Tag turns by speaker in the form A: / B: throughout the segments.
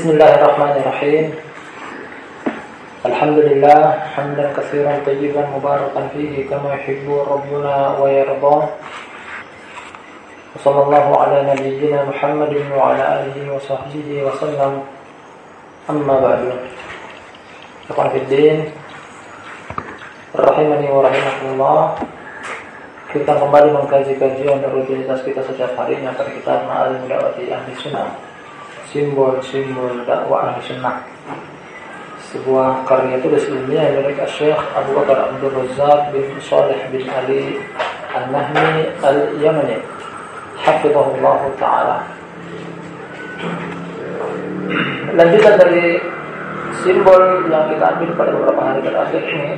A: بسم الله الرحمن الرحيم الحمد لله حمدا كثيرا طيبا مباركا فيه كما يحب ربنا ويرضى وصلى الله على نبينا محمد وعلى آله وصحبه وسلم أما بعد أخوان في الدين rahimani wa rahimakumullah kita kembali mengkaji kajian rutinitas kita setiap harinya pada kitab Ma'alim Da'wati Ahli Sunnah simbol-simbol dakwah Sunnah sebuah karya tulis ilmiah dari Syekh Abu Bakar Abdul Razak bin Saleh bin Ali An-Nahmi Al-Yamani. Hafizahullah taala. Lanjutan dari simbol yang kita ambil pada beberapa hari terakhir ini.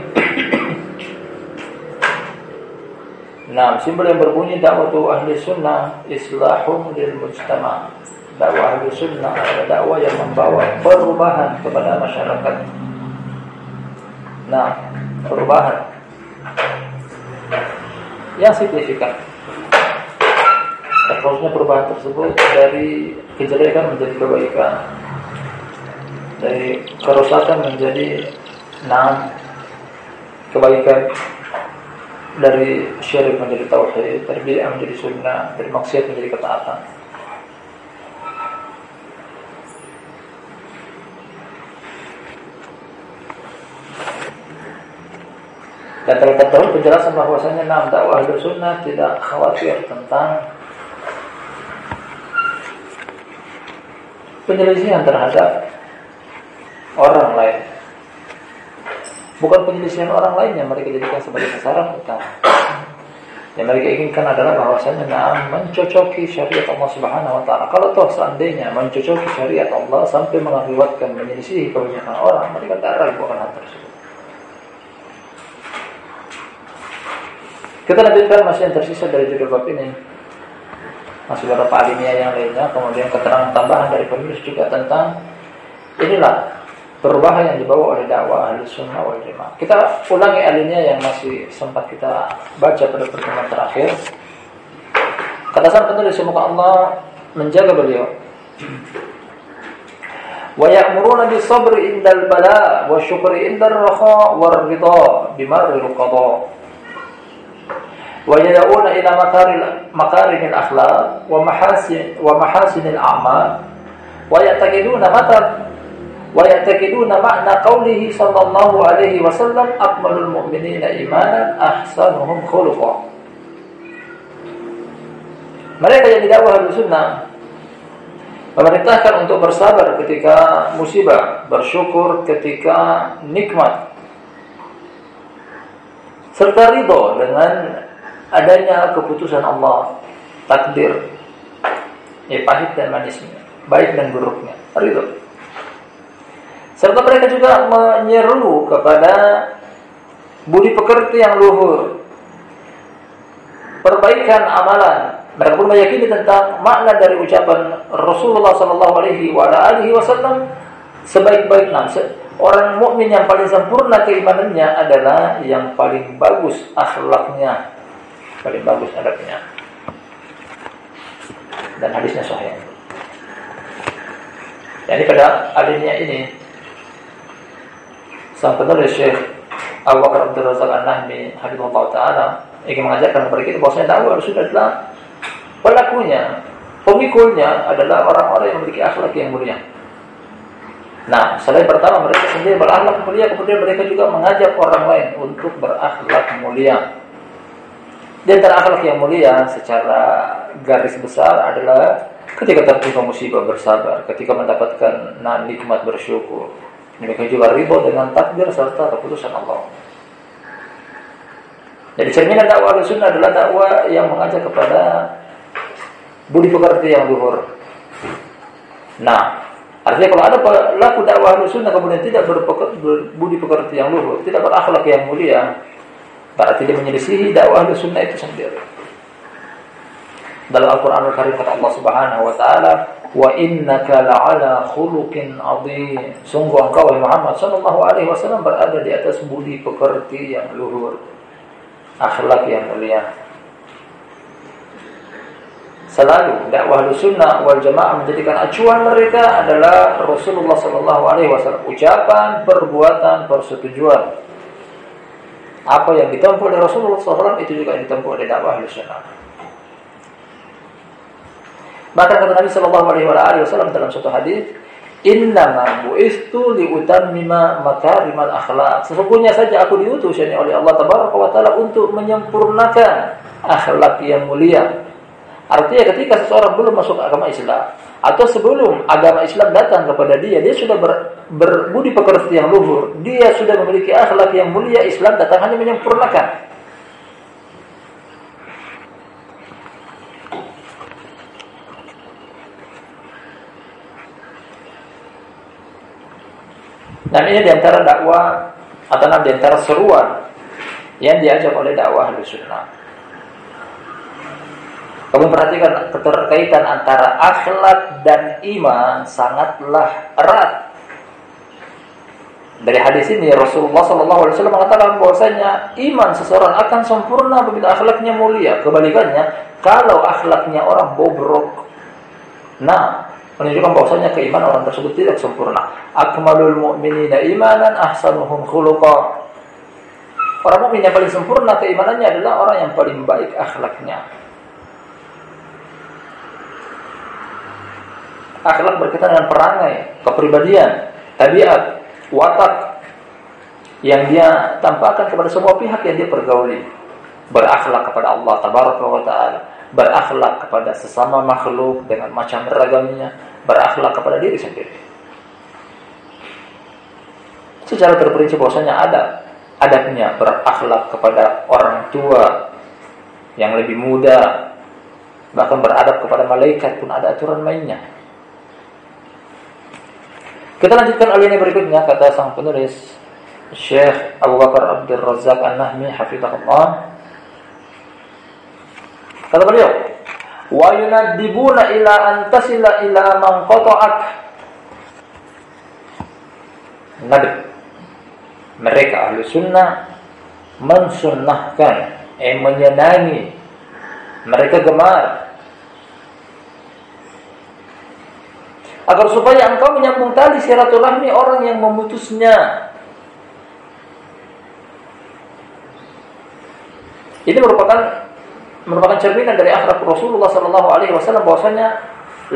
A: Nah, simbol yang berbunyi dakwah ahli sunnah islahum lil mujtama. Dakwah ahli sunnah adalah dakwah yang membawa perubahan kepada masyarakat. Nah, perubahan yang signifikan. Terusnya perubahan tersebut dari kejelekan menjadi kebaikan, dari kerusakan menjadi nah kebaikan dari syirik menjadi tauhid, dari bid'ah menjadi sunnah, dari maksiat menjadi ketaatan. Dan terdapat dahulu penjelasan bahwasanya enam dakwah sunnah tidak khawatir tentang penyelesaian terhadap orang lain bukan penyelesaian orang lain yang mereka jadikan sebagai sasaran utama. Yang mereka inginkan adalah bahwasanya nah, mencocoki syariat Allah Subhanahu wa taala. Kalau toh seandainya mencocoki syariat Allah sampai mengakibatkan menyelisihi kebanyakan orang, mereka tak ragu akan hal tersebut. Kita lanjutkan masih yang tersisa dari judul bab ini. Masih beberapa alinea yang lainnya, kemudian keterangan tambahan dari penulis juga tentang inilah perubahan yang dibawa oleh dakwah ahli sunnah wal jamaah. Kita ulangi alinea yang masih sempat kita baca pada pertemuan terakhir. Kata sang penulis semoga Allah menjaga beliau. Wa ya'muruna bis sabri indal bala wa syukri indal raha war ridha bimarril qada wa yad'una ila makaril makarinil akhlaq wa mahasin wa mahasinil a'mal wa yattaqiduna matar wa yattaqiduna ma'na qawlihi sallallahu alaihi wasallam akmalul mu'minina imanan ahsanuhum khuluqan mereka yang tidak ahlu sunnah Memerintahkan untuk bersabar ketika musibah Bersyukur ketika nikmat Serta ridho dengan adanya keputusan Allah, takdir, ya pahit dan manisnya, baik dan buruknya, ridho. Serta mereka juga menyeru kepada budi pekerti yang luhur. Perbaikan amalan. Mereka pun meyakini tentang makna dari ucapan Rasulullah Sallallahu Alaihi Wasallam sebaik-baik nafsu. Orang mukmin yang paling sempurna keimanannya adalah yang paling bagus akhlaknya, paling bagus adabnya. Dan hadisnya sahih. Jadi pada alinea ini Sang penulis Syekh Abu Bakar Abdul Razak An-Nahmi Habibullah Ta'ala ingin mengajarkan kepada kita bahwasanya dakwah sudah adalah pelakunya, pemikulnya adalah orang-orang yang memiliki akhlak yang mulia. Nah, selain pertama mereka sendiri berakhlak mulia, kemudian mereka juga mengajak orang lain untuk berakhlak mulia. Dan antara akhlak yang mulia secara garis besar adalah ketika tertimpa musibah bersabar, ketika mendapatkan nah, nikmat bersyukur, Demikian juga riba dengan takdir serta keputusan Allah. Jadi cerminan dakwah sunnah adalah dakwah yang mengajak kepada budi pekerti yang luhur. Nah, artinya kalau ada pelaku dakwah sunnah kemudian tidak berbudi pekerti yang luhur, tidak berakhlak yang mulia, berarti dia menyelisihi dakwah sunnah itu sendiri. Dalam Al-Quran Al-Karim kata Allah Subhanahu Wa Taala, wa innaka la'ala khuluqin adhim sungguh engkau Muhammad sallallahu alaihi wasallam berada di atas budi pekerti yang luhur akhlak yang mulia. Selalu dakwah sunnah wal jamaah menjadikan acuan mereka adalah Rasulullah Sallallahu Alaihi Wasallam. Ucapan perbuatan persetujuan apa yang ditempuh oleh Rasulullah SAW itu juga ditempuh oleh dakwah sunnah maka kata Nabi Sallallahu Alaihi Wasallam dalam suatu hadis Innama bu'istu liutammima makarimal akhlak. Sesungguhnya saja aku diutus yani oleh Allah taala untuk menyempurnakan akhlak yang mulia. Artinya ketika seseorang belum masuk agama Islam atau sebelum agama Islam datang kepada dia, dia sudah ber, berbudi pekerti yang luhur, dia sudah memiliki akhlak yang mulia, Islam datang hanya menyempurnakan. Dan ini di antara dakwah atau di antara seruan yang diajak oleh dakwah sunnah. Kamu perhatikan keterkaitan antara akhlak dan iman sangatlah erat. Dari hadis ini Rasulullah SAW mengatakan bahwasanya iman seseorang akan sempurna apabila akhlaknya mulia. Kebalikannya, kalau akhlaknya orang bobrok, nah menunjukkan bahwasanya keimanan orang tersebut tidak sempurna. Akmalul mu'minina imanan ahsanuhum khuluqa. Orang mukmin yang paling sempurna keimanannya adalah orang yang paling baik akhlaknya. Akhlak berkaitan dengan perangai, kepribadian, tabiat, watak yang dia tampakkan kepada semua pihak yang dia pergauli. Berakhlak kepada Allah tabaraka wa taala berakhlak kepada sesama makhluk dengan macam beragamnya, berakhlak kepada diri sendiri. Secara terperinci bahwasanya ada adabnya berakhlak kepada orang tua yang lebih muda, bahkan beradab kepada malaikat pun ada aturan mainnya. Kita lanjutkan alinea berikutnya kata sang penulis Syekh Abu Bakar Abdul Razak An-Nahmi hafizahullah Kata beliau, wa yunadibuna ila antasila ila man qata'ak. Nadib. Mereka ahli sunnah mensunnahkan, eh menyenangi, mereka gemar agar supaya engkau menyambung tali silaturahmi orang yang memutusnya. Ini merupakan merupakan cerminan dari akhlak Rasulullah sallallahu alaihi wasallam bahwasanya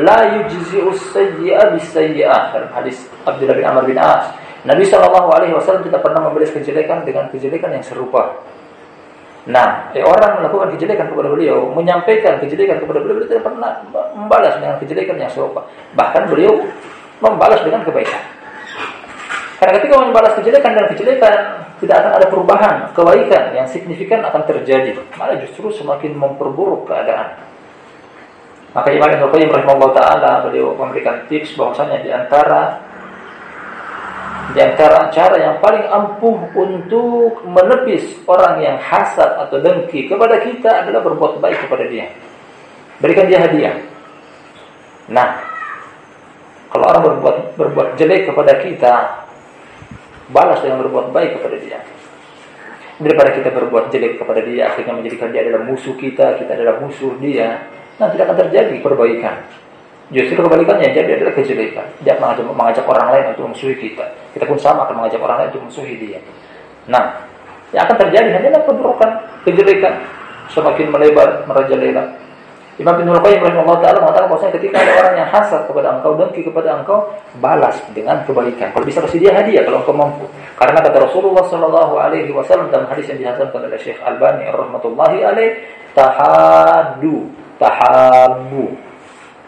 A: la yujzi'u sayyi'a bisayyi'ah dalam hadis Abdullah bin Amr bin As. Nabi sallallahu alaihi wasallam tidak pernah membalas kejelekan dengan kejelekan yang serupa. Nah, eh, orang melakukan kejelekan kepada beliau, menyampaikan kejelekan kepada beliau, beliau tidak pernah membalas dengan kejelekan yang serupa. Bahkan beliau membalas dengan kebaikan. Karena ketika membalas kejelekan dan kejelekan, tidak akan ada perubahan, kebaikan yang signifikan akan terjadi. Malah justru semakin memperburuk keadaan. Maka Imam Ibnu Qayyim rahimahullah taala beliau memberikan tips bahwasanya di antara di antara cara yang paling ampuh untuk menepis orang yang hasad atau dengki kepada kita adalah berbuat baik kepada dia. Berikan dia hadiah. Nah, kalau orang berbuat berbuat jelek kepada kita, balas dengan berbuat baik kepada dia daripada kita berbuat jelek kepada dia akhirnya menjadikan dia adalah musuh kita kita adalah musuh dia nah tidak akan terjadi perbaikan justru kebalikannya jadi adalah kejelekan dia mengajak, mengajak orang lain untuk memusuhi kita kita pun sama akan mengajak orang lain untuk memusuhi dia nah yang akan terjadi hanyalah keburukan kejelekan semakin melebar merajalela Imam bin Qayyim rahimahullah taala mengatakan bahwasanya ketika ada orang yang hasad kepada engkau dengki kepada engkau, balas dengan kebaikan. Kalau bisa kasih dia hadiah kalau engkau mampu. Karena kata Rasulullah sallallahu alaihi wasallam dalam hadis yang dihasankan oleh Syekh Albani rahmatullahi alaih, tahadu, tahabu.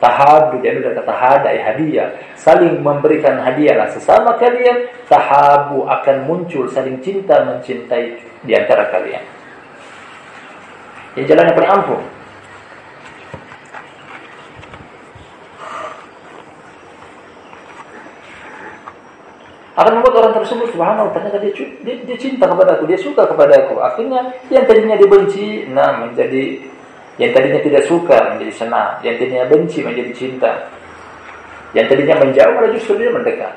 A: Tahadu dia ada kata hadiah hadiah, saling memberikan hadiahlah sesama kalian, tahabu akan muncul saling cinta mencintai di antara kalian. Ini jalan yang paling ampuh. akan membuat orang tersebut subhanallah ternyata dia, dia, dia cinta kepada aku, dia suka kepada aku. Akhirnya yang tadinya dibenci, nah menjadi yang tadinya tidak suka menjadi senang, yang tadinya benci menjadi cinta. Yang tadinya menjauh malah justru dia mendekat.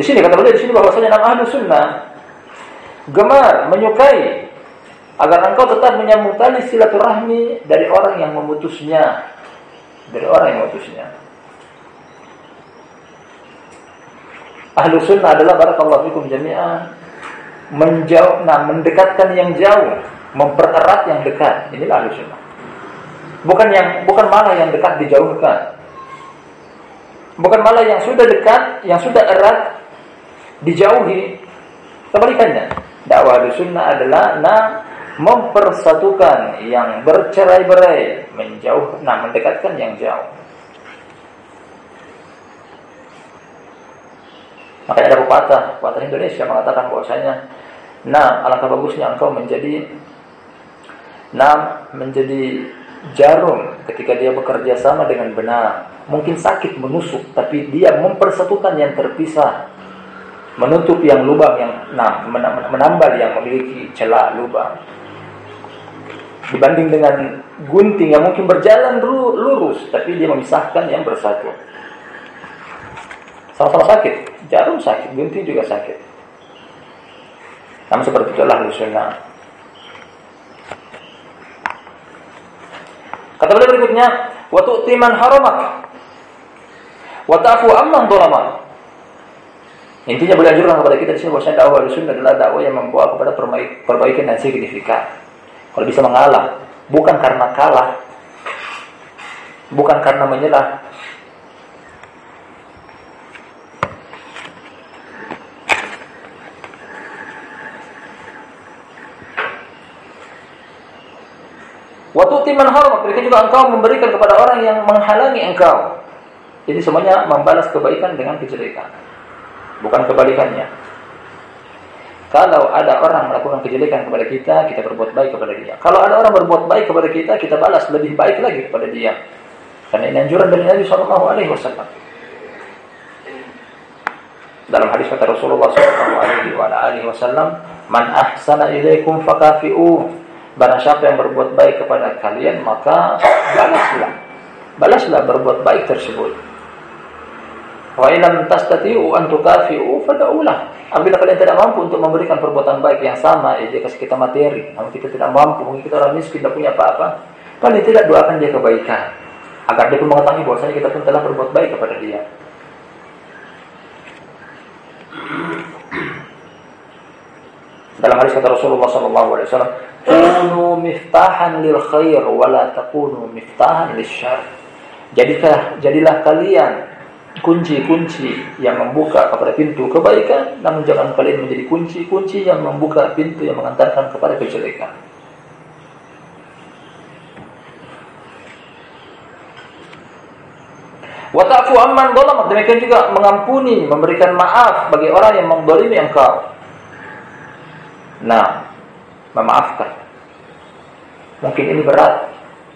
A: Di sini kata beliau di sini bahwasanya nama ahlu sunnah gemar menyukai agar engkau tetap menyambung tali silaturahmi dari orang yang memutusnya dari orang yang memutusnya ahlu sunnah adalah barakallahu fikum jami'an menjauh nah mendekatkan yang jauh mempererat yang dekat. Inilah ahlu sunnah. Bukan yang bukan malah yang dekat dijauhkan. Bukan malah yang sudah dekat yang sudah erat dijauhi. Kebalikannya dakwah ahlu sunnah adalah nah mempersatukan yang bercerai-berai menjauh nah mendekatkan yang jauh. Makanya ada pepatah pepatah Indonesia mengatakan bahwasanya nah alangkah bagusnya engkau menjadi nah menjadi jarum ketika dia bekerja sama dengan benar. Mungkin sakit menusuk tapi dia mempersatukan yang terpisah. Menutup yang lubang yang nah menambal yang memiliki celah lubang. Dibanding dengan gunting yang mungkin berjalan lurus tapi dia memisahkan yang bersatu. Sama-sama sakit. Jarum sakit gunting juga sakit. Namun seperti itulah sunnah kata beliau berikutnya wa tu'ti man haramak wa ta'fu amman dhalamak Intinya boleh anjurkan kepada kita di sini bahwasanya dakwah sunnah adalah dakwah yang membawa kepada perbaikan dan signifikan. Kalau bisa mengalah, bukan karena kalah, bukan karena menyerah. Waktu timan haram, berikan juga engkau memberikan kepada orang yang menghalangi engkau. Jadi semuanya membalas kebaikan dengan kejelekan. Bukan kebalikannya. Kalau ada orang melakukan kejelekan kepada kita, kita berbuat baik kepada dia. Kalau ada orang berbuat baik kepada kita, kita balas lebih baik lagi kepada dia. Karena ini anjuran dari Nabi Shallallahu Alaihi Wasallam. Dalam hadis kata Rasulullah Shallallahu Alaihi Wasallam, "Man ahsana ilaikum fakafi'u." Barang siapa yang berbuat baik kepada kalian, maka balaslah. Balaslah berbuat baik tersebut. Wa ilam tastati'u an fad'ulah. Apabila kalian tidak mampu untuk memberikan perbuatan baik yang sama, ya kasih kita materi, namun kita tidak mampu, mungkin kita orang miskin, tidak punya apa-apa, paling tidak doakan dia kebaikan. Agar dia pun mengetahui bahwasanya kita pun telah berbuat baik kepada dia. Dalam hadis kata Rasulullah sallallahu alaihi wasallam, "Kunu miftahan lil khair wa la takunu miftahan lil syarr." Jadilah jadilah kalian kunci-kunci yang membuka kepada pintu kebaikan, namun jangan kalian menjadi kunci-kunci yang membuka pintu yang mengantarkan kepada kejelekan. Watafu amman dolamak demikian juga mengampuni, memberikan maaf bagi orang yang mendolimi engkau. Nah, memaafkan. Mungkin ini berat,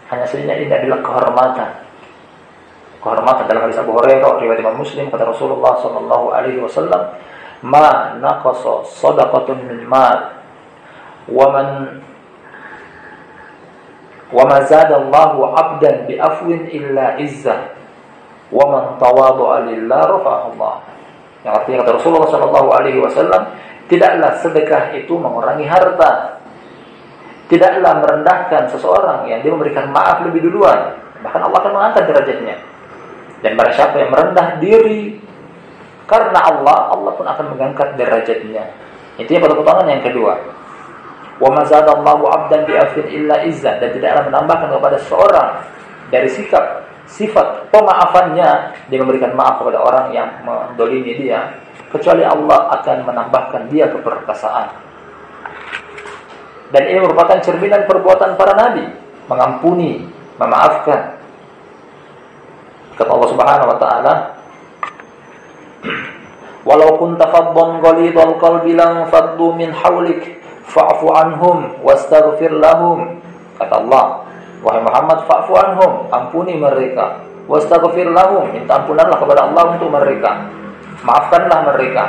A: hanya saja ini adalah kehormatan. Kehormatan dalam hadis Abu Hurairah riwayat Imam Muslim kata Rasulullah sallallahu alaihi wasallam ma naqasa sadaqatun min mal wa man wa ma zada Allahu 'abdan bi afwin illa izzah wa man tawadha'a lillah rafa'ahu Allah. Yang artinya kata Rasulullah sallallahu alaihi wasallam tidaklah sedekah itu mengurangi harta. Tidaklah merendahkan seseorang yang dia memberikan maaf lebih duluan. Bahkan Allah akan mengangkat derajatnya. Dan barang siapa yang merendah diri karena Allah, Allah pun akan mengangkat derajatnya. Yang pada potongan yang kedua. Wa mazadallahu 'abdan bi afin illa izza. Dan tidaklah menambahkan kepada seorang dari sikap sifat pemaafannya dia memberikan maaf kepada orang yang mendolimi dia kecuali Allah akan menambahkan dia keperkasaan. Dan ini merupakan cerminan perbuatan para nabi, mengampuni, memaafkan, Kata Allah Subhanahu wa taala, "Walau kunta faddan ghalidhal qalbi lam faddu min hawlik fa'fu anhum wastaghfir lahum." Kata Allah, "Wahai Muhammad, fa'fu anhum, ampuni mereka. Wastaghfir lahum, minta ampunanlah kepada Allah untuk mereka. Maafkanlah mereka."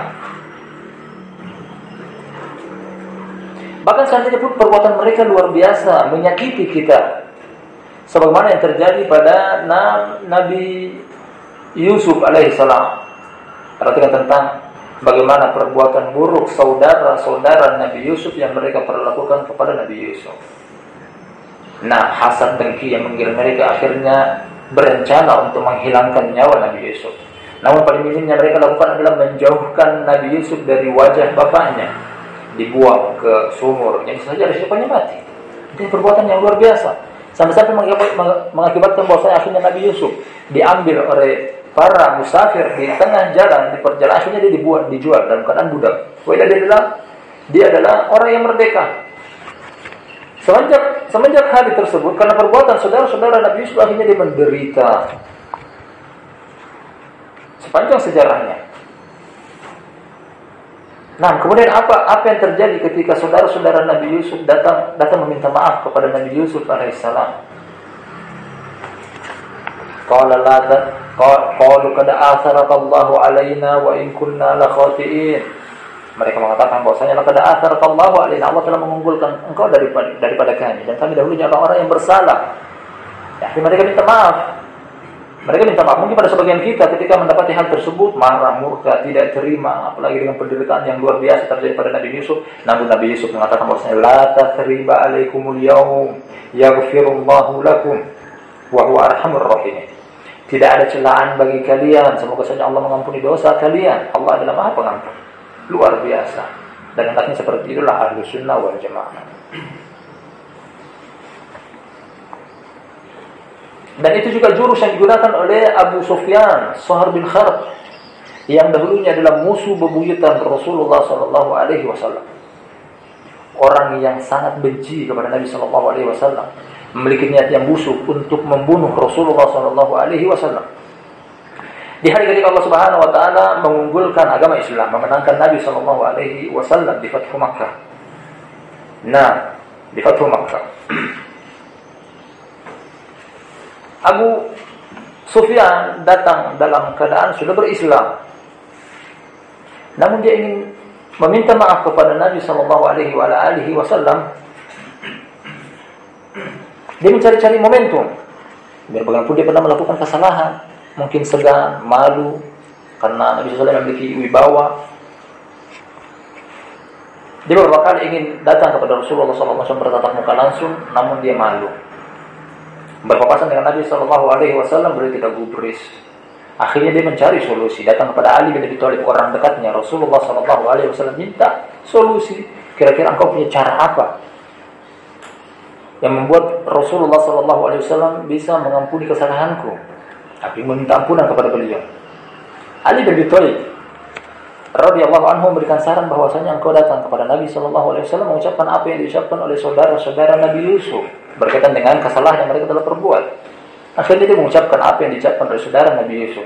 A: Bahkan seandainya pun perbuatan mereka luar biasa, menyakiti kita, sebagaimana yang terjadi pada Nabi Yusuf alaihissalam. Perhatikan tentang bagaimana perbuatan buruk saudara-saudara Nabi Yusuf yang mereka perlakukan kepada Nabi Yusuf. Nah, hasad dengki yang menggil mereka akhirnya berencana untuk menghilangkan nyawa Nabi Yusuf. Namun paling minimnya mereka lakukan adalah menjauhkan Nabi Yusuf dari wajah bapaknya, dibuang ke sumur. Yang saja resikonya mati. Itu perbuatan yang luar biasa. Sampai-sampai mengakibatkan bahwasanya akhirnya Nabi Yusuf diambil oleh para musafir di tengah jalan di perjalanan akhirnya dia dibuat dijual dalam keadaan budak. Padahal dia adalah dia adalah orang yang merdeka. Semenjak semenjak hari tersebut karena perbuatan saudara-saudara Nabi Yusuf akhirnya dia menderita. Sepanjang sejarahnya. Nah, kemudian apa apa yang terjadi ketika saudara-saudara Nabi Yusuf datang datang meminta maaf kepada Nabi Yusuf alaihissalam? Qala la Qalu kada asarakallahu alaina wa in kunna la khatiin. Mereka mengatakan bahwasanya laqad asarakallahu alaina Allah telah mengunggulkan engkau daripada daripada kami dan kami dahulunya orang-orang yang bersalah. Ya, mereka minta maaf. Mereka minta maaf mungkin pada sebagian kita ketika mendapati hal tersebut marah, murka, tidak terima, apalagi dengan penderitaan yang luar biasa terjadi pada Nabi Yusuf. Namun Nabi Yusuf mengatakan bahwasanya la tathriba alaikumul yaum yaghfirullahu lakum wa huwa arhamur rahimin. Tidak ada celaan bagi kalian. Semoga saja Allah mengampuni dosa kalian. Allah adalah maha pengampun. Luar biasa. Dan hendaknya seperti itulah ahlu sunnah wal jamaah. Dan itu juga jurus yang digunakan oleh Abu Sufyan, Sohar bin Kharb, yang dahulunya adalah musuh bebuyutan Rasulullah Sallallahu Alaihi Wasallam. Orang yang sangat benci kepada Nabi Sallallahu Alaihi Wasallam memiliki niat yang busuk untuk membunuh Rasulullah Shallallahu Alaihi Wasallam. Di hari ketika Allah Subhanahu Wa Taala mengunggulkan agama Islam, memenangkan Nabi Shallallahu Alaihi Wasallam di Fathu Makkah. Nah, di Fathu Makkah, Abu Sufyan datang dalam keadaan sudah berislam. Namun dia ingin meminta maaf kepada Nabi Shallallahu Alaihi Wasallam dia mencari-cari momentum. Biar bagaimanapun dia pernah melakukan kesalahan. Mungkin segan, malu. Karena Nabi SAW memiliki wibawa. Dia beberapa kali ingin datang kepada Rasulullah SAW bertatap muka langsung. Namun dia malu. Berpapasan dengan Nabi SAW beliau tidak gubris. Akhirnya dia mencari solusi. Datang kepada Ali bin Abi Thalib orang dekatnya. Rasulullah SAW minta solusi. Kira-kira engkau punya cara apa yang membuat Rasulullah Shallallahu Alaihi Wasallam bisa mengampuni kesalahanku. Tapi meminta ampunan kepada beliau. Ali bin Abi Thalib radhiyallahu anhu memberikan saran bahwasanya engkau datang kepada Nabi Shallallahu Alaihi Wasallam mengucapkan apa yang diucapkan oleh saudara-saudara Nabi Yusuf berkaitan dengan kesalahan yang mereka telah perbuat. Akhirnya dia mengucapkan apa yang diucapkan oleh saudara Nabi Yusuf.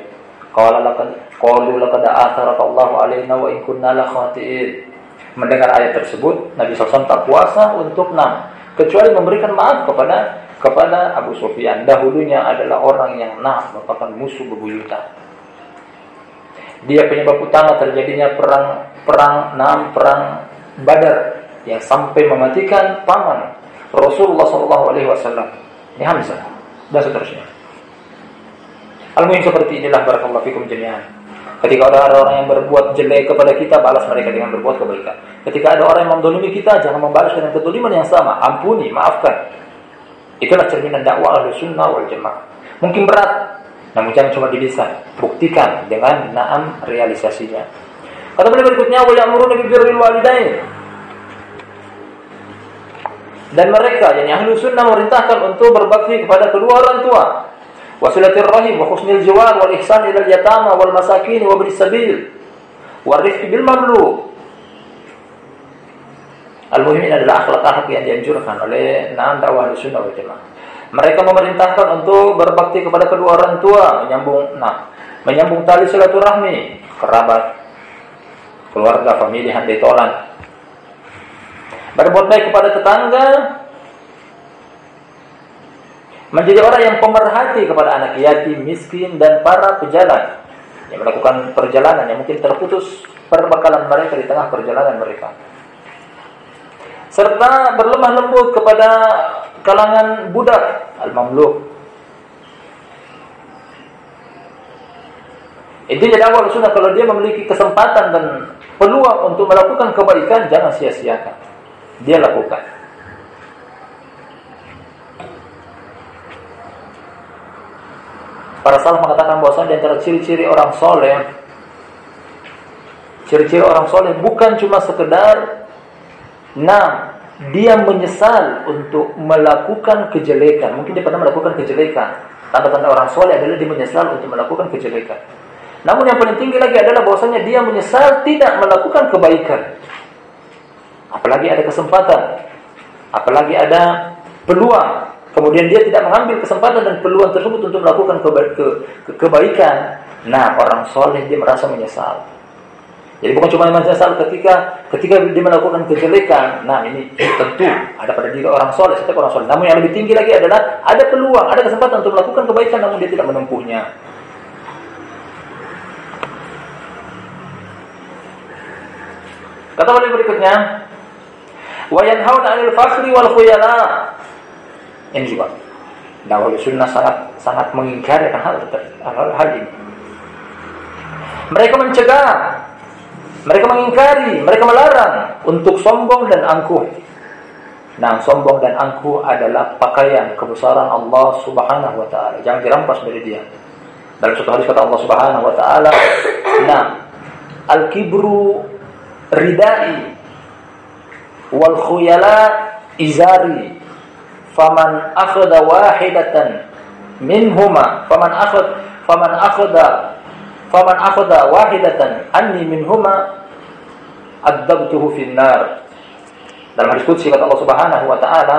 A: Qala laqad qalu laqad atharaka Allahu alaina wa in kunna la khatiin. Mendengar ayat tersebut, Nabi SAW tak puasa untuk enam kecuali memberikan maaf kepada kepada Abu Sufyan. Dahulunya adalah orang yang nah merupakan musuh bebuyutan. Dia penyebab utama terjadinya perang perang Nam perang Badar yang sampai mematikan paman Rasulullah Shallallahu Alaihi Wasallam. Ini Hamzah dan seterusnya. Al-Muhim seperti inilah barakallahu fikum jami'an. Ketika ada orang yang berbuat jelek kepada kita, balas mereka dengan berbuat kebaikan. Ketika ada orang yang mendolimi kita, jangan membalas dengan kedoliman yang sama. Ampuni, maafkan. Itulah cerminan dakwah al sunnah wal jamaah. Mungkin berat, namun jangan cuma di Buktikan dengan naam realisasinya. Kata beliau berikutnya, wa ya'muruna bi birril walidain. Dan mereka yang ahlu sunnah memerintahkan untuk berbakti kepada kedua orang tua wasilatir rahim wa husnil jiwar wal ihsan ila yatama wal masakin wa bil sabil wa rifqi bil mamluk Al-muhim ini adalah akhlak-akhlak yang dianjurkan oleh Naam dakwah sunnah wal jamaah. Mereka memerintahkan untuk berbakti kepada kedua orang tua, menyambung nah, menyambung tali silaturahmi, kerabat, keluarga, famili, handai tolan. Berbuat baik kepada tetangga, menjadi orang yang pemerhati kepada anak yatim, miskin dan para pejalan yang melakukan perjalanan yang mungkin terputus perbekalan mereka di tengah perjalanan mereka. Serta berlemah lembut kepada kalangan budak al-mamluk Intinya dakwah sunnah kalau dia memiliki kesempatan dan peluang untuk melakukan kebaikan jangan sia-siakan. Dia lakukan. Para salaf mengatakan bahwa di antara ciri-ciri orang soleh, ciri-ciri orang soleh bukan cuma sekedar nah dia menyesal untuk melakukan kejelekan. Mungkin dia pernah melakukan kejelekan. Tanda-tanda orang soleh adalah dia menyesal untuk melakukan kejelekan. Namun yang paling tinggi lagi adalah bahwasanya dia menyesal tidak melakukan kebaikan. Apalagi ada kesempatan. Apalagi ada peluang. Kemudian dia tidak mengambil kesempatan dan peluang tersebut untuk melakukan keba ke ke kebaikan. Nah, orang soleh dia merasa menyesal. Jadi bukan cuma menyesal ketika ketika dia melakukan kejelekan. Nah, ini tentu ada pada diri orang soleh, setiap orang soleh. Namun yang lebih tinggi lagi adalah ada peluang, ada kesempatan untuk melakukan kebaikan namun dia tidak menempuhnya. Kata beliau berikutnya, wa yanhauna 'anil fakhri wal khuyala. Ini juga. Dakwah sunnah sangat sangat mengingkari hal, hal, hal ini. Mereka mencegah, mereka mengingkari, mereka melarang untuk sombong dan angkuh. Nah, sombong dan angkuh adalah pakaian kebesaran Allah Subhanahu wa taala. Jangan dirampas dari dia. Dalam satu hadis kata Allah Subhanahu wa taala, "Nah, al-kibru ridai wal khuyala izari faman akhadha wahidatan minhuma faman akhad faman akhadha faman akhadha wahidatan anni minhuma adzabtuhu finnar. Dalam hadis qudsi kata Allah Subhanahu wa taala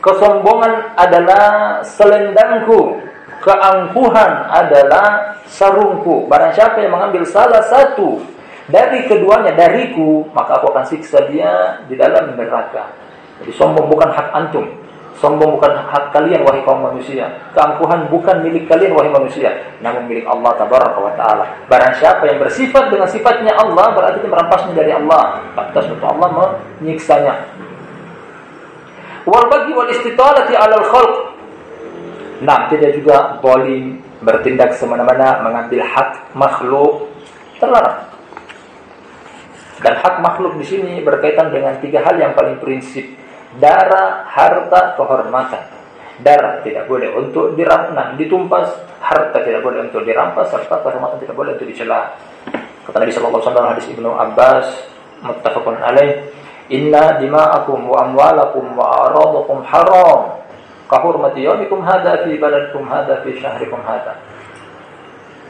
A: kesombongan adalah selendangku keangkuhan adalah sarungku. Barang siapa yang mengambil salah satu dari keduanya dariku maka aku akan siksa dia di dalam neraka. Jadi sombong bukan hak antum sombong bukan hak kalian wahai kaum manusia. Keangkuhan bukan milik kalian wahai manusia. Namun milik Allah tabaraka wa taala. Barang siapa yang bersifat dengan sifatnya Allah berarti dia merampasnya dari Allah. Pantas untuk Allah menyiksanya. Wal bagi wal istitalati alal khalq. Nah tidak juga boleh bertindak semena-mena mengambil hak makhluk terlarang. Dan hak makhluk di sini berkaitan dengan tiga hal yang paling prinsip. Darah, harta, kehormatan. Darah tidak boleh untuk dirampas, ditumpas. Harta tidak boleh untuk dirampas. Serta kehormatan tidak boleh untuk dicela. Kata Nabi Sallallahu Alaihi Wasallam hadis Ibnu Abbas, muttafaqun alaih. Inna dima'akum wa amwalakum wa aradakum haram. Kahurmati yaumikum hada fi baladikum hada fi syahrikum hada.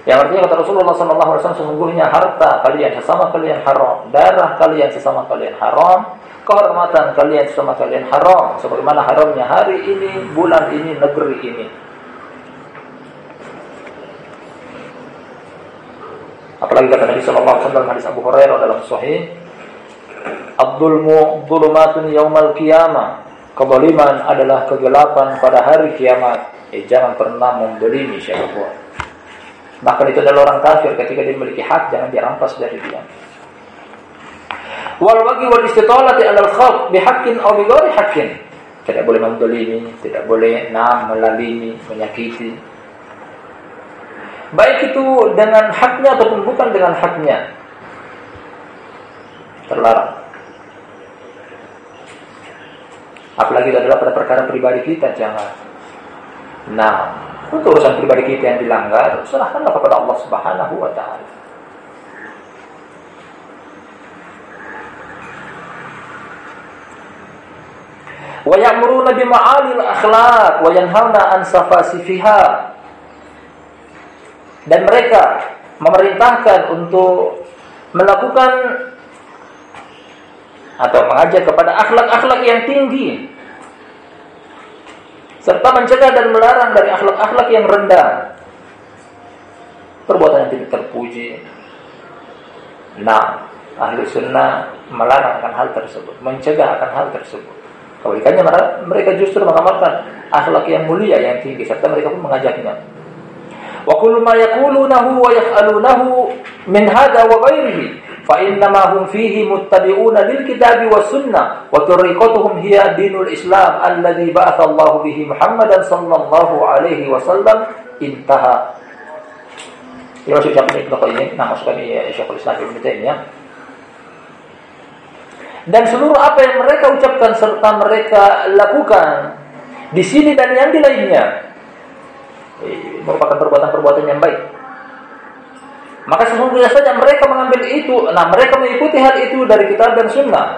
A: Yang artinya kata Rasulullah SAW sesungguhnya harta kalian sesama kalian haram, darah kalian sesama kalian haram, kehormatan kalian sesama kalian haram. Sebagaimana haramnya hari ini, bulan ini, negeri ini. Apalagi kata Nabi Sallallahu Alaihi Wasallam hadis Abu Hurairah dalam Sahih, Abdulmu dulumatun yaumal qiyamah. Kebaliman adalah kegelapan pada hari kiamat. Eh, jangan pernah membelimi siapa pun. Bahkan itu adalah orang kafir ketika dia memiliki hak jangan dirampas dari dia. Wal bagi wal istitalati alal khalq bihaqqin aw bighairi haqqin. Tidak boleh mendolimi, tidak boleh nam melalimi, menyakiti. Baik itu dengan haknya ataupun bukan dengan haknya. Terlarang. Apalagi itu adalah pada perkara pribadi kita, jangan. Nah, untuk urusan pribadi kita yang dilanggar, serahkanlah kepada Allah Subhanahu wa taala. Wa ya'muruna bima'alil akhlaq wa yanhauna an safasifiha. Dan mereka memerintahkan untuk melakukan atau mengajak kepada akhlak-akhlak yang tinggi serta mencegah dan melarang dari akhlak-akhlak yang rendah. Perbuatan yang tidak terpuji. Nah, ahli sunnah melarang akan hal tersebut, mencegah akan hal tersebut. Kebalikannya mereka justru mengamalkan akhlak yang mulia yang tinggi serta mereka pun mengajaknya. Wa kullu ma yaqulunahu wa yaf'alunahu min hadha wa ghairihi fa innama hum fihi muttabi'una lil kitabi was sunnah wa tariqatuhum hiya dinul islam alladhi ba'atha Allah bihi Muhammadan sallallahu alaihi wasallam intaha. Ya, maksudnya ini, nah maksudnya ya Syekhul Islam Ibnu Taimiyah dan seluruh apa yang mereka ucapkan serta mereka lakukan di sini dan yang di lainnya merupakan perbuatan-perbuatan yang baik. Maka sesungguhnya saja mereka mengambil itu, nah mereka mengikuti hal itu dari kitab dan sunnah.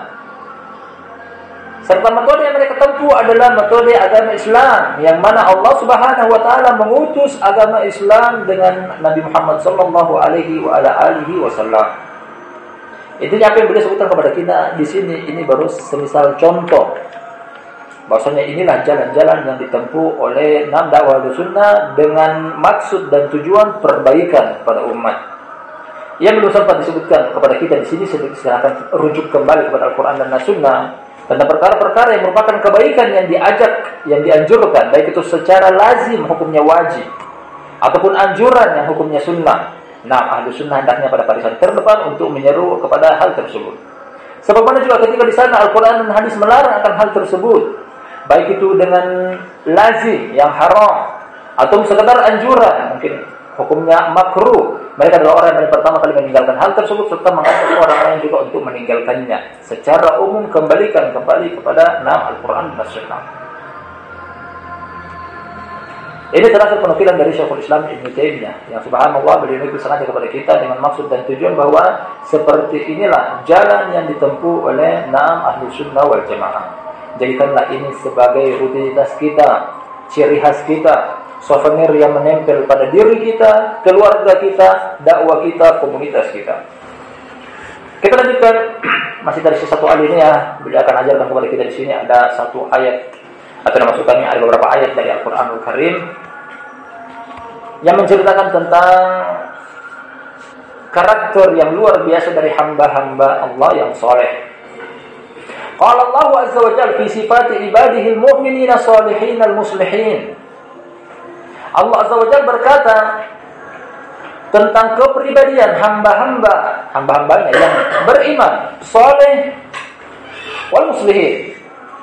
A: Serta metode yang mereka tempuh adalah metode agama Islam yang mana Allah Subhanahu wa taala mengutus agama Islam dengan Nabi Muhammad sallallahu alaihi wa ala alihi wasallam. Itu apa yang beliau sebutkan kepada kita di sini ini baru semisal contoh. Bahwasanya inilah jalan-jalan yang ditempuh oleh enam dakwah sunnah dengan maksud dan tujuan perbaikan pada umat. Yang belum sempat disebutkan kepada kita di sini silahkan rujuk kembali kepada Al-Quran dan As-Sunnah tentang perkara-perkara yang merupakan kebaikan yang diajak, yang dianjurkan, baik itu secara lazim hukumnya wajib, ataupun anjuran yang hukumnya sunnah. Nah, ahlu sunnah hendaknya pada barisan terdepan untuk menyeru kepada hal tersebut. Sebab mana juga ketika di sana Al-Quran dan hadis melarang akan hal tersebut, baik itu dengan lazim yang haram, atau sekedar anjuran, mungkin hukumnya makruh. Mereka adalah orang yang pertama kali meninggalkan hal tersebut serta mengajak orang lain juga untuk meninggalkannya. Secara umum kembalikan kembali kepada nama Al-Quran dan Sunnah. Ini terasa penukilan dari Syekhul Islam Ibn Taimiyah yang subhanallah beliau itu sengaja kepada kita dengan maksud dan tujuan bahwa seperti inilah jalan yang ditempuh oleh enam ahli sunnah wal jamaah. Jadikanlah ini sebagai rutinitas kita, ciri khas kita, souvenir yang menempel pada diri kita, keluarga kita, dakwah kita, komunitas kita. Kita lanjutkan masih dari satu ayat ini ya, beliau akan ajarkan kepada kita di sini ada satu ayat atau maksudnya ada beberapa ayat dari Al-Qur'anul Karim yang menceritakan tentang karakter yang luar biasa dari hamba-hamba Allah yang soleh. Qala Allah Azza wa Jalla fi sifati ibadihi al-mu'minina salihin al-muslihin. Allah Azza wa Jalla berkata tentang kepribadian hamba-hamba, hamba-hambanya yang beriman, soleh, wal muslihin.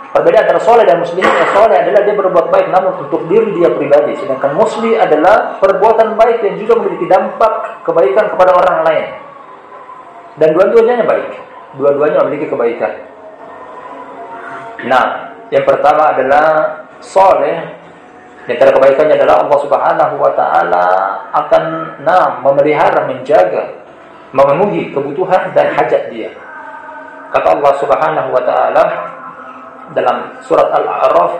A: Perbedaan antara soleh dan muslimin yang soleh adalah dia berbuat baik namun untuk diri dia pribadi. Sedangkan muslim adalah perbuatan baik yang juga memiliki dampak kebaikan kepada orang lain. Dan dua-duanya baik. Dua-duanya memiliki kebaikan. Nah, yang pertama adalah soleh di antara kebaikannya adalah Allah Subhanahu wa taala akan nah memelihara, menjaga, memenuhi kebutuhan dan hajat dia. Kata Allah Subhanahu wa taala dalam surat Al-A'raf,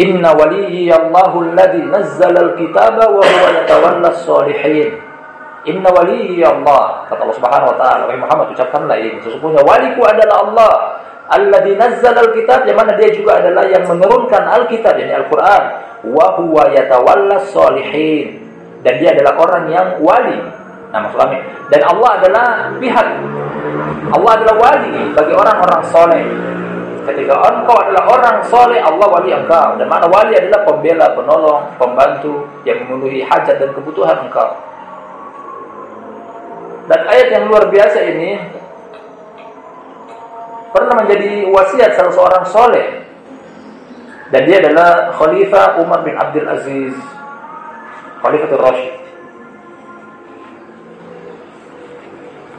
A: "Inna waliyyi Allahu alladhi nazzala al-kitaba wa huwa yatawalla as-salihin." Inna waliyyi Allah, kata Allah Subhanahu wa taala, wahai Muhammad ucapkanlah ini, sesungguhnya waliku adalah Allah alladhi nazzala al-kitab yang mana dia juga adalah yang menurunkan Al-Kitab yakni Al-Qur'an wa huwa yatawalla salihin dan dia adalah orang yang wali. Nah, maksudnya dan Allah adalah pihak Allah adalah wali bagi orang-orang soleh. Ketika engkau adalah orang soleh, Allah wali engkau. Dan mana wali adalah pembela, penolong, pembantu yang memenuhi hajat dan kebutuhan engkau. Dan ayat yang luar biasa ini pernah menjadi wasiat salah seorang soleh dan dia adalah Khalifah Umar bin Abdul Aziz Khalifatul Rashid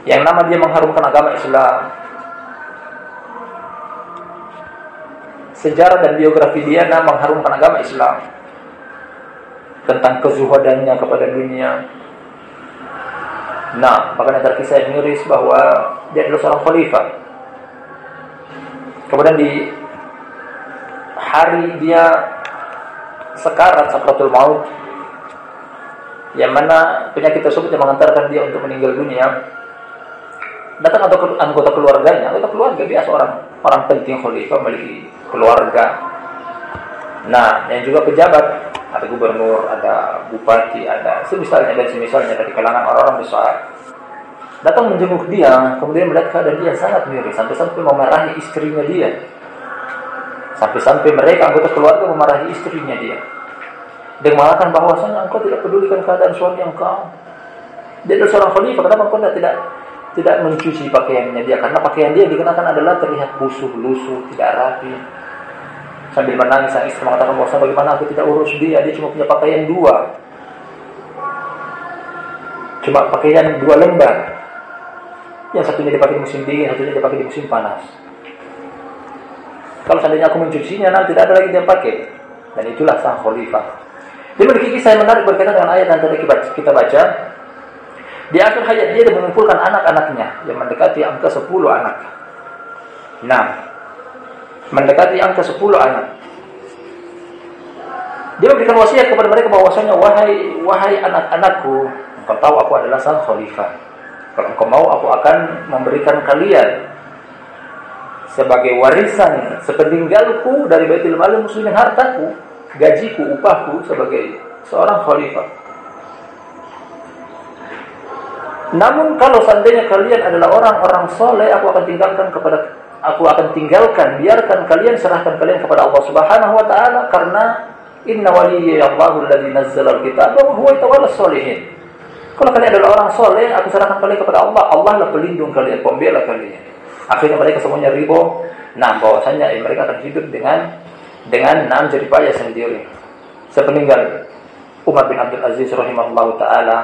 A: yang nama dia mengharumkan agama Islam sejarah dan biografi dia nama mengharumkan agama Islam. Tentang kezuhudannya kepada dunia. Nah bahkan ada kisah yang miris bahwa dia adalah seorang khalifah. Kemudian di hari dia sekarat sakratul maut yang mana penyakit tersebut yang mengantarkan dia untuk meninggal dunia datang atau anggota keluarganya. Anggota keluarga biasa orang orang penting khalifah memiliki keluarga nah yang juga pejabat ada gubernur ada bupati ada semisalnya dan semisalnya dari kalangan orang-orang besar datang menjenguk dia kemudian melihat keadaan dia sangat miris sampai-sampai memarahi istrinya dia Sampai-sampai mereka anggota keluarga memarahi istrinya dia. Dan mengatakan bahwasanya engkau tidak pedulikan keadaan suami engkau. Dia adalah seorang khalifah, kenapa engkau tidak tidak mencuci pakaiannya dia? Karena pakaian dia dikenakan adalah terlihat busuh, lusuh, tidak rapi. Sambil menangis, sang istri mengatakan bahwa bagaimana aku tidak urus dia, dia cuma punya pakaian dua. Cuma pakaian dua lembar. Yang satunya dipakai di musim dingin, satunya dipakai di musim panas. Kalau seandainya aku mencucinya, nanti tidak ada lagi dia pakai. Dan itulah sang khalifah. Jadi kisah yang menarik berkaitan dengan ayat yang tadi kita baca. Di akhir hayat dia mengumpulkan anak-anaknya yang mendekati angka 10 anak. Nah, mendekati angka 10 anak. Dia memberikan wasiat kepada mereka bahwasanya wahai wahai anak-anakku, engkau tahu aku adalah sang khalifah. Kalau engkau mau aku akan memberikan kalian sebagai warisan sepeninggalku dari Baitul Mal muslimin hartaku, gajiku, upahku sebagai seorang khalifah. Namun kalau seandainya kalian adalah orang-orang soleh, aku akan tinggalkan kepada aku akan tinggalkan, biarkan kalian serahkan kalian kepada Allah Subhanahu wa taala karena inna waliyya Allahu alladzi nazzala al-kitaba wa huwa yatawalla sholihin. Kalau kalian adalah orang soleh, aku serahkan kalian kepada Allah. Allah lah pelindung kalian, pembela kalian. Akhirnya mereka semuanya ribo. Nah, bahwasanya eh, mereka akan hidup dengan dengan enam jeripaya sendiri. Sepeninggal Umar bin Abdul Aziz rahimahullah taala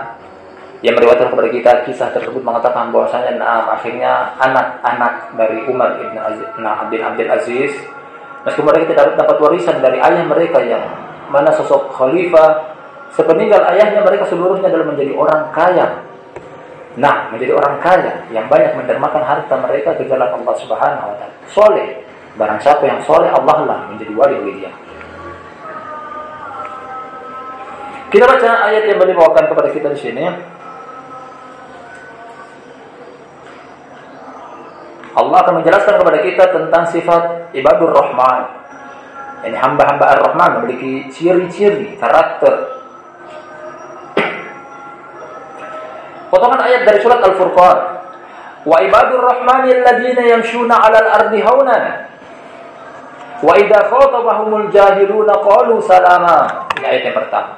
A: yang meriwayatkan kepada kita kisah tersebut mengatakan bahwasanya nah, akhirnya anak-anak dari Umar bin Aziz, nah, bin Abdul Aziz meskipun mereka tidak dapat warisan dari ayah mereka yang mana sosok khalifah sepeninggal ayahnya mereka seluruhnya adalah menjadi orang kaya. Nah menjadi orang kaya yang banyak mendermakan harta mereka ke jalan Allah Subhanahu wa taala. Soleh. Barang siapa yang soleh Allah lah menjadi wali bagi dia. Kita baca ayat yang beliau bawakan kepada kita di sini Allah akan menjelaskan kepada kita tentang sifat ibadur rahman. Ini hamba-hamba ar-Rahman memiliki ciri-ciri, karakter. Potongan ayat dari surat Al-Furqan. Wa ibadur rahmani alladhina yamshuna 'alal ardi haunan. Wa idza khatabahumul jahiluna qalu salama. Ini ayat yang pertama.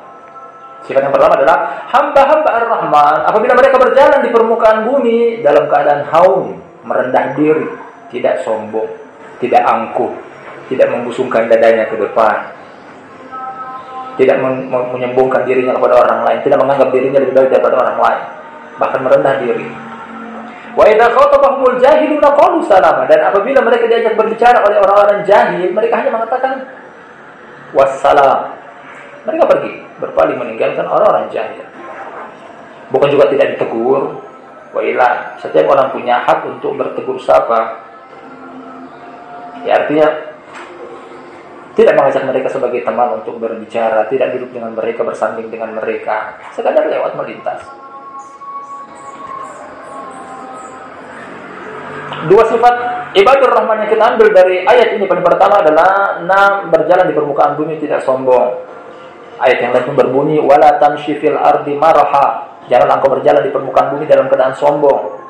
A: Sifat yang pertama adalah hamba-hamba ar-Rahman apabila mereka berjalan di permukaan bumi dalam keadaan haun, merendah diri, tidak sombong, tidak angkuh, tidak membusungkan dadanya ke depan, tidak menyembungkan dirinya kepada orang lain, tidak menganggap dirinya lebih baik daripada orang lain, bahkan merendah diri. Wa idza khatabahumul jahiluna qalu salama dan apabila mereka diajak berbicara oleh orang-orang jahil, mereka hanya mengatakan wassalam. Mereka pergi, berpaling meninggalkan orang-orang jahil. Bukan juga tidak ditegur, Wailah, setiap orang punya hak untuk bertegur sapa. Ya artinya tidak mengajak mereka sebagai teman untuk berbicara, tidak duduk dengan mereka, bersanding dengan mereka, sekadar lewat melintas. Dua sifat ibadur rahman yang kita ambil dari ayat ini paling pertama adalah enam berjalan di permukaan bumi tidak sombong. Ayat yang lain pun berbunyi wala tamshi fil ardi maraha Jangan engkau berjalan di permukaan bumi dalam keadaan sombong.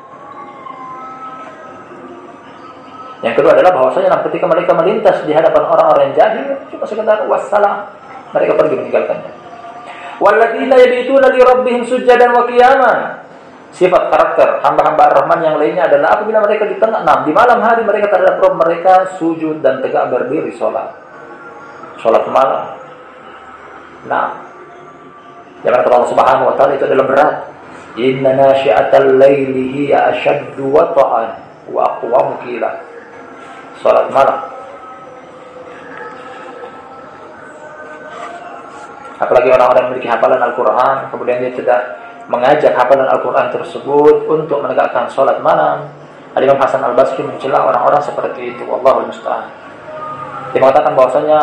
A: Yang kedua adalah bahwasanya ketika mereka melintas di hadapan orang-orang jahil, cuma sekedar wassalam, mereka pergi meninggalkannya. Walladzina yabituna li rabbihim sujadan wa qiyaman. Sifat karakter hamba-hamba Ar-Rahman yang lainnya adalah apabila mereka di tengah enam di malam hari mereka terhadap Rabb mereka sujud dan tegak berdiri sholat. Sholat malam. Nah, Jangan kata Allah Subhanahu wa taala itu adalah berat. Inna nasyi'atal laili hiya ashaddu wata'an wa aqwamu qila. Salat malam. Apalagi orang-orang yang memiliki hafalan Al-Quran, kemudian dia tidak mengajak hafalan Al-Quran tersebut untuk menegakkan sholat malam. Al-Imam Hasan Al-Basri mencela orang-orang seperti itu. Allahul Musta'an. Dia mengatakan bahwasanya,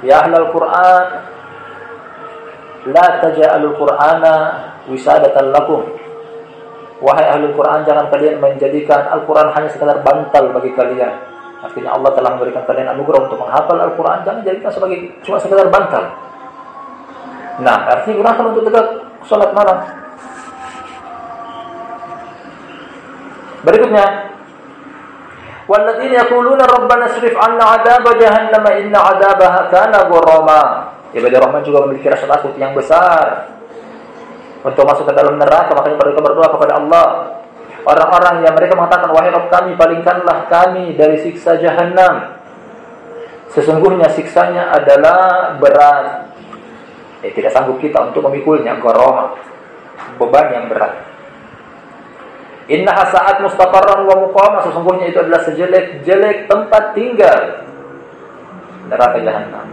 A: Ya ahlal Quran, La taja'alul Qur'ana wisadatan lakum. Wahai ahli Quran, jangan kalian menjadikan Al-Quran hanya sekadar bantal bagi kalian. Artinya Allah telah memberikan kalian anugerah untuk menghafal Al-Quran, jangan jadikan sebagai cuma sekadar bantal. Nah, artinya gunakan untuk tegak sholat malam. Berikutnya, Walladzina yaquluna rabbana srif 'anna 'adzaba jahannam inna 'adzabaha kana ghurama. Ibadah Rahman juga memiliki rasa takut yang besar untuk masuk ke dalam neraka. Makanya mereka berdoa kepada Allah. Orang-orang yang mereka mengatakan, Wahai Rabb kami, palingkanlah kami dari siksa jahanam. Sesungguhnya siksanya adalah berat. Eh, tidak sanggup kita untuk memikulnya. Goroma. beban yang berat. Inna saat mustaqarran wa muqama sesungguhnya itu adalah sejelek-jelek tempat tinggal neraka jahanam.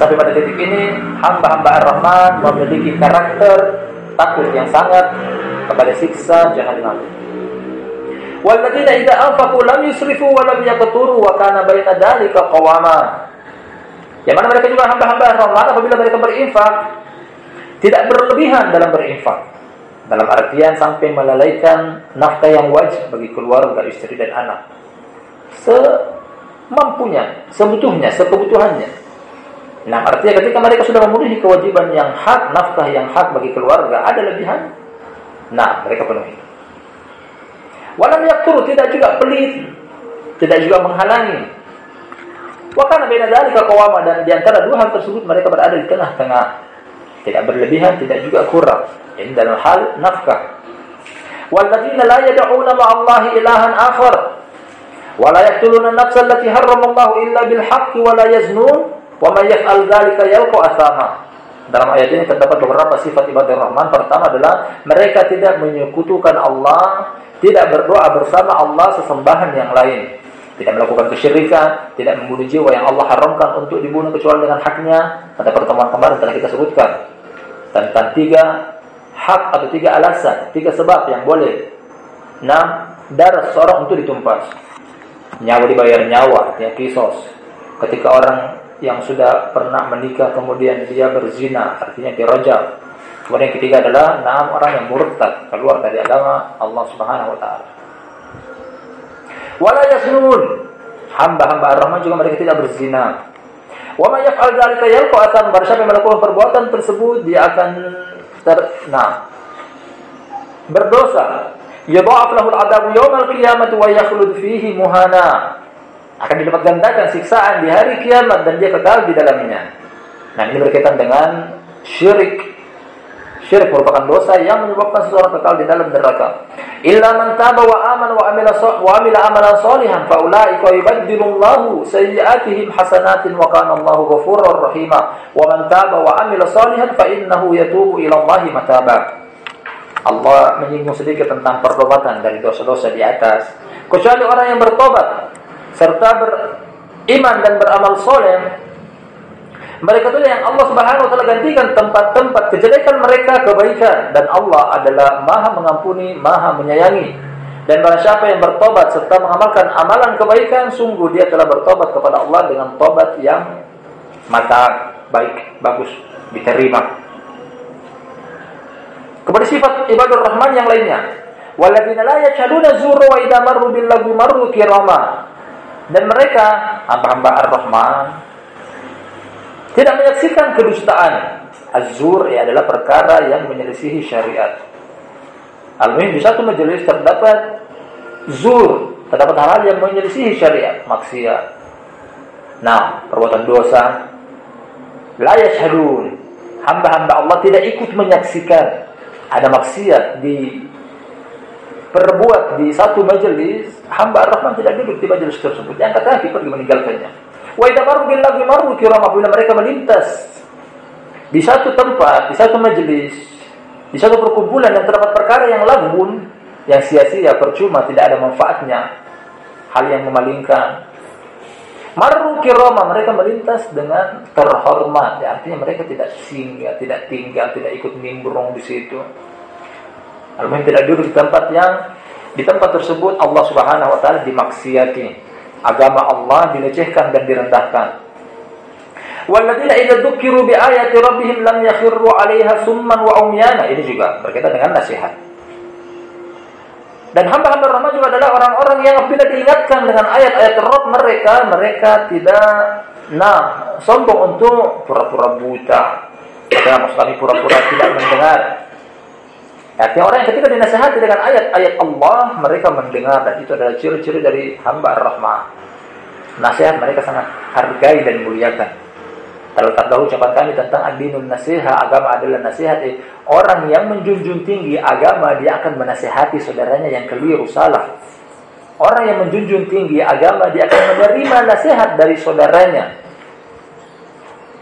A: Sampai pada titik ini hamba-hamba Ar-Rahman memiliki karakter takut yang sangat kepada siksa jahanam. Walladzina idza anfaqu lam yusrifu wa lam yaqturu wa kana baina dzalika qawama. Yang mana mereka juga hamba-hamba Rahman apabila mereka berinfak tidak berlebihan dalam berinfak. Dalam artian sampai melalaikan nafkah yang wajib bagi keluarga, istri dan anak. Semampunya, sebutuhnya, sekebutuhannya. Nah, artinya ketika mereka sudah memenuhi kewajiban yang hak, nafkah yang hak bagi keluarga, ada lebihan. Nah, mereka penuhi. Walam yaktur tidak juga pelit, tidak juga menghalangi. Wakana bina dalika qawama dan di antara dua hal tersebut mereka berada di tengah-tengah. Tidak berlebihan, tidak juga kurang. Ini dalam hal nafkah. Walladzina la yad'una ma'allahi ilahan akhar wa an-nafsa allati harrama illa bil haqqi yaznun wa may yaf'al dzalika yalqa athama. Dalam ayat ini terdapat beberapa sifat ibadah Rahman. Pertama adalah mereka tidak menyekutukan Allah, tidak berdoa bersama Allah sesembahan yang lain. Tidak melakukan kesyirikan, tidak membunuh jiwa yang Allah haramkan untuk dibunuh kecuali dengan haknya. Pada pertemuan kemarin telah kita sebutkan. Tentang tiga hak atau tiga alasan, tiga sebab yang boleh. Enam, darah seorang untuk ditumpas. Nyawa dibayar nyawa, artinya kisos. Ketika orang yang sudah pernah menikah kemudian dia berzina, artinya dirojal. Kemudian yang ketiga adalah enam orang yang murtad, keluar dari agama Allah Subhanahu wa taala. Wala yasnun. Hamba-hamba Ar-Rahman juga mereka tidak berzina. Wa may yaf'al dzalika yalqa asan barsyaba melakukan perbuatan tersebut dia akan ter, nah, berdosa. Yadha'af lahu al-'adabu yawmal qiyamati wa yakhlud fihi muhana. Akan dilipat gandakan siksaan di hari kiamat dan dia kekal di dalamnya. Nah, ini berkaitan dengan syirik. Syirik merupakan dosa yang menyebabkan seseorang kekal di dalam neraka. Illa man taba wa amana wa amila wa amila amalan salihan fa ulaika yubaddilullahu sayyi'atihim hasanatin wa kana Allahu ghafurur rahima. Wa man taba wa amila salihan fa innahu yatubu ila Allahi mataba. Allah menyinggung sedikit tentang pertobatan dari dosa-dosa di atas. Kecuali orang yang bertobat serta beriman dan beramal soleh, mereka itu yang Allah Subhanahu wa taala gantikan tempat-tempat kejelekan mereka kebaikan dan Allah adalah Maha mengampuni, Maha menyayangi. Dan barang siapa yang bertobat serta mengamalkan amalan kebaikan, sungguh dia telah bertobat kepada Allah dengan tobat yang mata baik, bagus, diterima. Kepada sifat ibadur rahman yang lainnya. Walladzina la yashhaduna zura wa idza marru kirama. Dan mereka hamba-hamba Ar-Rahman tidak menyaksikan kedustaan. Az-zur ya adalah perkara yang menyelisihi syariat. Al-muhim di satu majelis terdapat zur, terdapat hal-hal yang menyelisihi syariat, maksiat. Nah, perbuatan dosa la yashhadun. Hamba-hamba Allah tidak ikut menyaksikan ada maksiat di perbuat di satu majelis, hamba Ar-Rahman tidak duduk di majelis tersebut. Yang kata kaki pergi meninggalkannya. Wa idza maru bil lagwi maru kiram apabila mereka melintas di satu tempat, di satu majelis, di satu perkumpulan yang terdapat perkara yang lagun, yang sia-sia, percuma, tidak ada manfaatnya, hal yang memalingkan. Maru kirama mereka melintas dengan terhormat, ya, artinya mereka tidak singgah, tidak tinggal, tidak ikut nimbrung di situ. Alhamdulillah tidak duduk di tempat yang di tempat tersebut Allah Subhanahu wa taala dimaksiati. Agama Allah dilecehkan dan direndahkan. Walladzina idza dzukiru bi ayati rabbihim lam yakhirru 'alaiha summan wa umyana. Ini juga berkaitan dengan nasihat. Dan hamba-hamba Rahman juga adalah orang-orang yang apabila diingatkan dengan ayat-ayat Rabb mereka, mereka tidak nah sombong untuk pura-pura buta. Karena maksud kami pura-pura tidak mendengar. Artinya orang yang ketika dinasihati dengan ayat-ayat Allah, mereka mendengar dan itu adalah ciri-ciri dari hamba Rahman. Nasihat mereka sangat hargai dan muliakan. Terletak dahulu ucapan kami tentang adinun nasihat, agama adalah nasihat. Eh, orang yang menjunjung tinggi agama, dia akan menasihati saudaranya yang keliru, salah. Orang yang menjunjung tinggi agama, dia akan menerima nasihat dari saudaranya.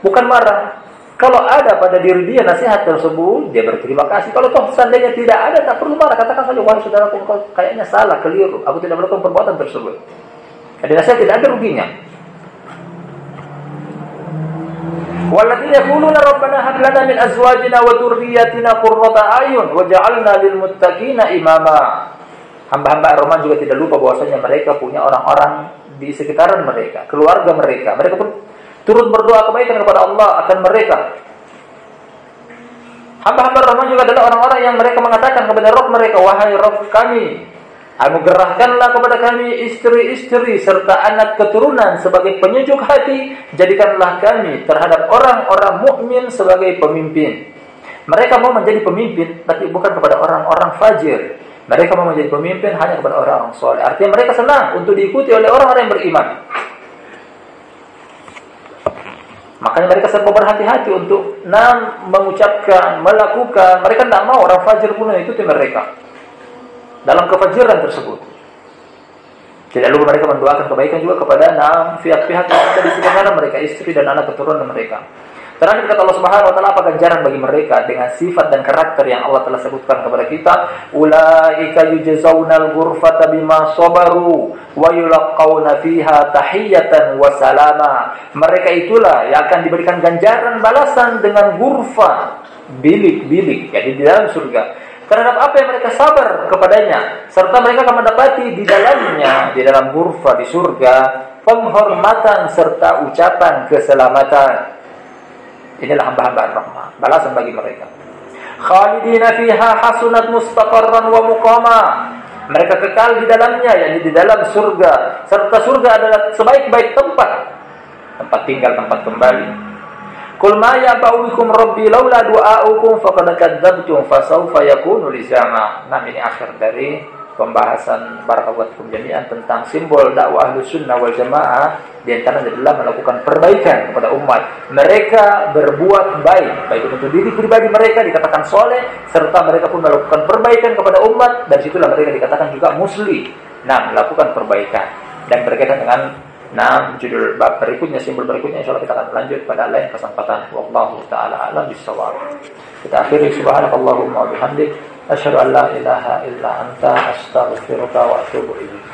A: Bukan marah. Kalau ada pada diri dia nasihat tersebut, dia berterima kasih. Kalau toh seandainya tidak ada, tak perlu marah. Katakan saja, wahai saudara, kau kayaknya salah, keliru. Aku tidak melakukan perbuatan tersebut. Ada nasihat tidak ada ruginya. Walladzina yaquluna rabbana hab lana min azwajina wa dhurriyyatina qurrata ayun waj'alna lil muttaqina imama. Hamba-hamba Rahman juga tidak lupa bahwasanya mereka punya orang-orang di sekitaran mereka, keluarga mereka. Mereka pun turut berdoa kebaikan kepada Allah akan mereka. Hamba-hamba Rahman juga adalah orang-orang yang mereka mengatakan kepada Rob mereka, wahai Rob kami, Anugerahkanlah kepada kami istri-istri serta anak keturunan sebagai penyejuk hati. Jadikanlah kami terhadap orang-orang mukmin sebagai pemimpin. Mereka mau menjadi pemimpin, tapi bukan kepada orang-orang fajir. Mereka mau menjadi pemimpin hanya kepada orang-orang soleh. Artinya mereka senang untuk diikuti oleh orang-orang yang beriman. Makanya mereka serba berhati-hati untuk nam mengucapkan, melakukan. Mereka tidak mau orang fajir pun ikuti mereka dalam kefajiran tersebut. Tidak lupa mereka mendoakan kebaikan juga kepada enam pihak-pihak yang ada di sekitar mereka, istri dan anak keturunan mereka. Terakhir kata Allah Subhanahu wa taala apa ganjaran bagi mereka dengan sifat dan karakter yang Allah telah sebutkan kepada kita, ulaika yujzaunal ghurfata bima sabaru wa yulqauna fiha tahiyatan wa salama. Mereka itulah yang akan diberikan ganjaran balasan dengan ghurfa, bilik-bilik, jadi di dalam surga. Terhadap apa yang mereka sabar kepadanya serta mereka akan mendapati di dalamnya di dalam burfa di surga penghormatan serta ucapan keselamatan inilah hamba-hamba rahmah balasan bagi mereka. Khalidina fiha hasunat mustaqarran wa muqama. Mereka kekal di dalamnya yakni di dalam surga. Serta surga adalah sebaik-baik tempat. Tempat tinggal tempat kembali. Kul ma ya'ba'ukum rabbi laula du'aukum faqad kadzdzabtum fasawfa yakunu lizama. Nah, ini akhir dari pembahasan barakallahu jami'an tentang simbol dakwah sunnah wal jamaah di antaranya adalah melakukan perbaikan kepada umat. Mereka berbuat baik, baik untuk diri pribadi mereka dikatakan soleh, serta mereka pun melakukan perbaikan kepada umat. Dan situlah mereka dikatakan juga muslim. Nah, melakukan perbaikan dan berkaitan dengan Nah, judul bab berikutnya, simbol berikutnya insya Allah kita akan lanjut pada lain kesempatan. Wallahu taala alam bisawab. Kita akhiri subhanakallahumma wa أشهد أن لا إله إلا أنت أستغفرك وأتوب إليك